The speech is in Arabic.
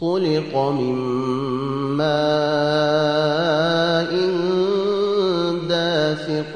خلق من ماء دافق.